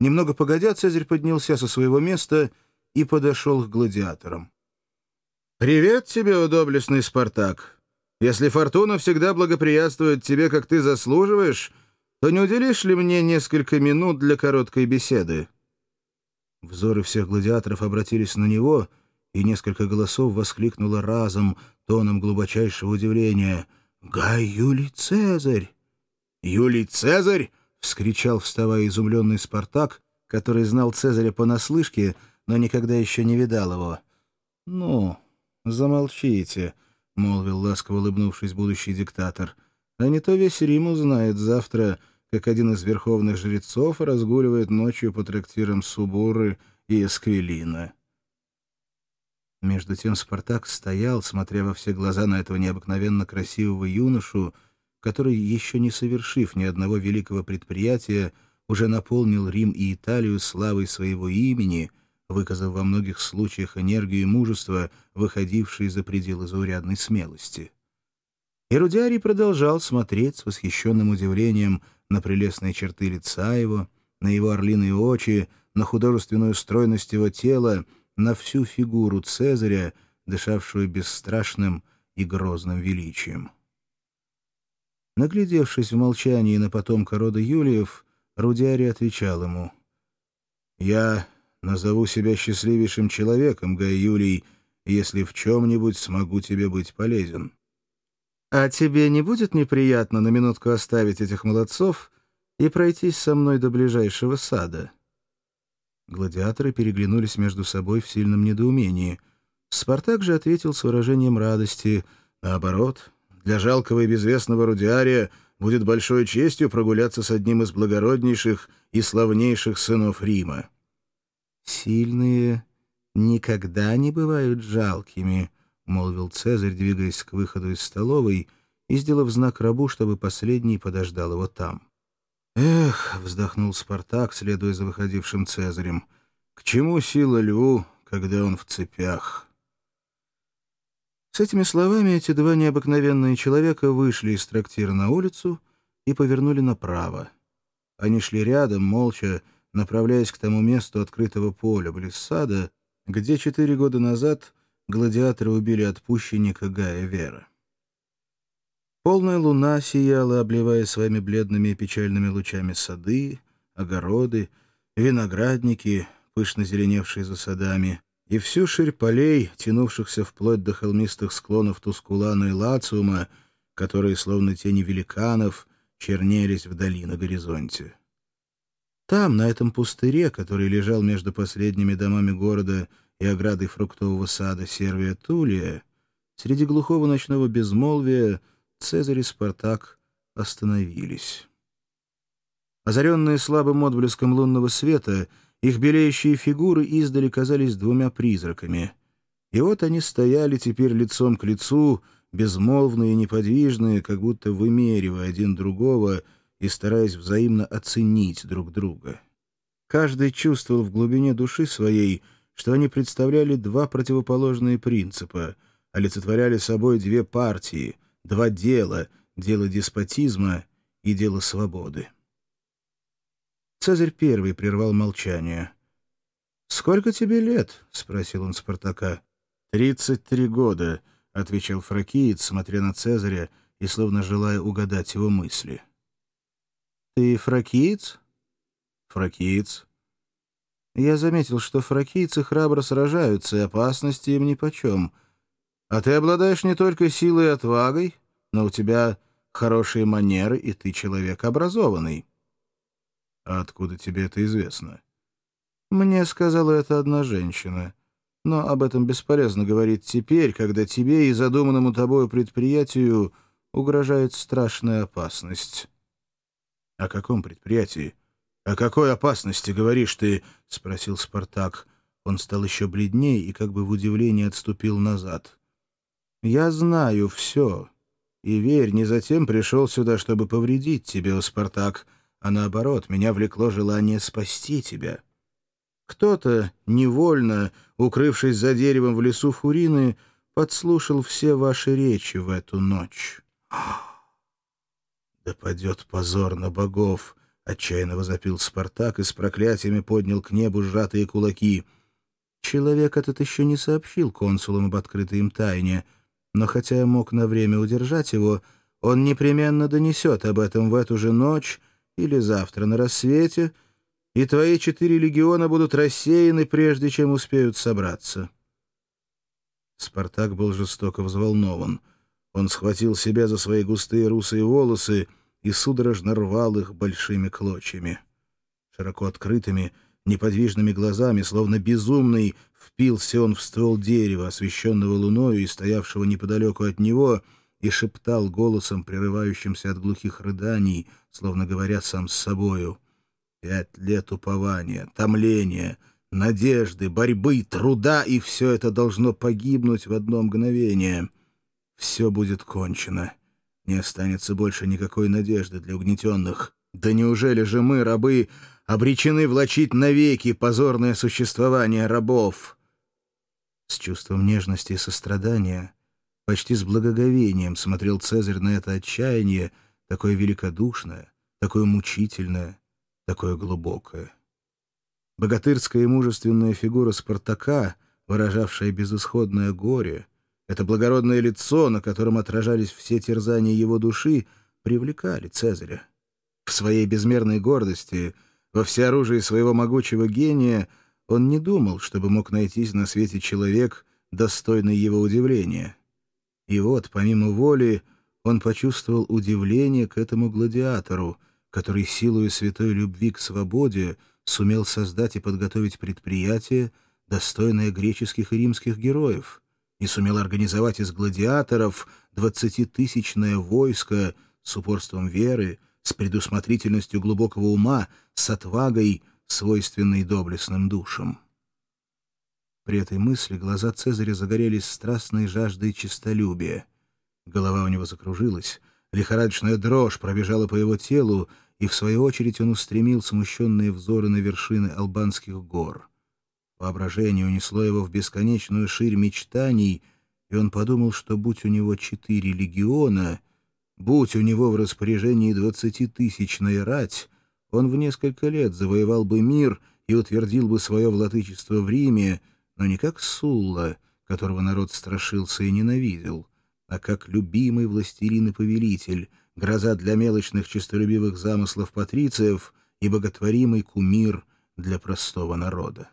Немного погодя, Цезарь поднялся со своего места и подошел к гладиаторам. «Привет тебе, удоблестный Спартак! Если фортуна всегда благоприятствует тебе, как ты заслуживаешь, то не уделишь ли мне несколько минут для короткой беседы?» Взоры всех гладиаторов обратились на него, и несколько голосов воскликнуло разом, тоном глубочайшего удивления. «Гай Юлий Цезарь!» «Юлий Цезарь!» — вскричал, вставая изумленный Спартак, который знал Цезаря понаслышке, но никогда еще не видал его. «Ну, замолчите», — молвил ласково улыбнувшись будущий диктатор. «А не то весь Рим узнает завтра, как один из верховных жрецов разгуливает ночью по трактирам Субуры и Эсквилина». Между тем Спартак стоял, смотря во все глаза на этого необыкновенно красивого юношу, который, еще не совершив ни одного великого предприятия, уже наполнил Рим и Италию славой своего имени, выказав во многих случаях энергию и мужество, выходившие за пределы заурядной смелости. Эрудиарий продолжал смотреть с восхищенным удивлением на прелестные черты лица его, на его орлиные очи, на художественную стройность его тела, на всю фигуру Цезаря, дышавшую бесстрашным и грозным величием. Наглядевшись в молчании на потомка рода Юлиев, Рудиари отвечал ему. «Я назову себя счастливейшим человеком, Гай Юлий, если в чем-нибудь смогу тебе быть полезен». «А тебе не будет неприятно на минутку оставить этих молодцов и пройтись со мной до ближайшего сада?» Гладиаторы переглянулись между собой в сильном недоумении. Спартак же ответил с выражением радости. «Наоборот, для жалкого и безвестного Рудиария будет большой честью прогуляться с одним из благороднейших и славнейших сынов Рима. «Сильные никогда не бывают жалкими», — молвил Цезарь, двигаясь к выходу из столовой и сделав знак рабу, чтобы последний подождал его там. «Эх», — вздохнул Спартак, следуя за выходившим Цезарем, — «к чему сила льву, когда он в цепях?» С этими словами эти два необыкновенные человека вышли из трактира на улицу и повернули направо. Они шли рядом, молча, направляясь к тому месту открытого поля, близ сада, где четыре года назад гладиаторы убили отпущенника Гая Вера. Полная луна сияла, обливая своими бледными и печальными лучами сады, огороды, виноградники, пышно зеленевшие за садами, и всю ширь полей, тянувшихся вплоть до холмистых склонов Тускулана и Лациума, которые, словно тени великанов, чернелись вдали на горизонте. Там, на этом пустыре, который лежал между последними домами города и оградой фруктового сада Сервия Тулия, среди глухого ночного безмолвия Цезарь и Спартак остановились. Озаренные слабым отблеском лунного света — их белеющие фигуры издали казались двумя призраками. И вот они стояли теперь лицом к лицу, безмолвные и неподвижные, как будто вымеривая один другого и стараясь взаимно оценить друг друга. Каждый чувствовал в глубине души своей, что они представляли два противоположные принципа, олицетворяли собой две партии, два дела — дело деспотизма и дело свободы. Цезарь первый прервал молчание. «Сколько тебе лет?» — спросил он Спартака. «Тридцать три года», — отвечал фракиец, смотря на Цезаря и словно желая угадать его мысли. «Ты фракиец?» «Фракиец». «Я заметил, что фракийцы храбро сражаются, и опасности им нипочем. А ты обладаешь не только силой и отвагой, но у тебя хорошие манеры, и ты человек образованный». «А откуда тебе это известно?» «Мне сказала это одна женщина. Но об этом бесполезно говорить теперь, когда тебе и задуманному тобою предприятию угрожает страшная опасность». «О каком предприятии? О какой опасности говоришь ты?» — спросил Спартак. Он стал еще бледнее и как бы в удивлении отступил назад. «Я знаю все. И верь, не затем пришел сюда, чтобы повредить тебе, Спартак» а наоборот, меня влекло желание спасти тебя. Кто-то, невольно, укрывшись за деревом в лесу Фурины, подслушал все ваши речи в эту ночь. «Да падет позор на богов!» — Отчаянно возопил Спартак и с проклятиями поднял к небу сжатые кулаки. Человек этот еще не сообщил консулам об открытой им тайне, но хотя мог на время удержать его, он непременно донесет об этом в эту же ночь или завтра на рассвете, и твои четыре легиона будут рассеяны, прежде чем успеют собраться». Спартак был жестоко взволнован. Он схватил себя за свои густые русые волосы и судорожно рвал их большими клочьями. Широко открытыми, неподвижными глазами, словно безумный, впился он в ствол дерева, освещенного луною и стоявшего неподалеку от него, и шептал голосом, прерывающимся от глухих рыданий, словно говоря сам с собою. «Пять лет упования, томления, надежды, борьбы, труда, и все это должно погибнуть в одно мгновение. Все будет кончено. Не останется больше никакой надежды для угнетенных. Да неужели же мы, рабы, обречены влачить навеки позорное существование рабов?» С чувством нежности и сострадания, почти с благоговением смотрел Цезарь на это отчаяние, такое великодушное, такое мучительное, такое глубокое. Богатырская и мужественная фигура Спартака, выражавшая безысходное горе, это благородное лицо, на котором отражались все терзания его души, привлекали Цезаря. В своей безмерной гордости, во всеоружии своего могучего гения, он не думал, чтобы мог найтись на свете человек, достойный его удивления. И вот, помимо воли, он почувствовал удивление к этому гладиатору, который силою святой любви к свободе сумел создать и подготовить предприятие, достойное греческих и римских героев, и сумел организовать из гладиаторов двадцатитысячное войско с упорством веры, с предусмотрительностью глубокого ума, с отвагой, свойственной доблестным душам. При этой мысли глаза Цезаря загорелись страстной жаждой честолюбия. Голова у него закружилась, лихорадочная дрожь пробежала по его телу, и в свою очередь он устремил смущенные взоры на вершины албанских гор. Воображение унесло его в бесконечную ширь мечтаний, и он подумал, что будь у него четыре легиона, будь у него в распоряжении двадцатитысячная рать, он в несколько лет завоевал бы мир и утвердил бы свое владычество в Риме, но не как Сулла, которого народ страшился и ненавидел, а как любимый властелин и повелитель, гроза для мелочных честолюбивых замыслов патрициев и боготворимый кумир для простого народа.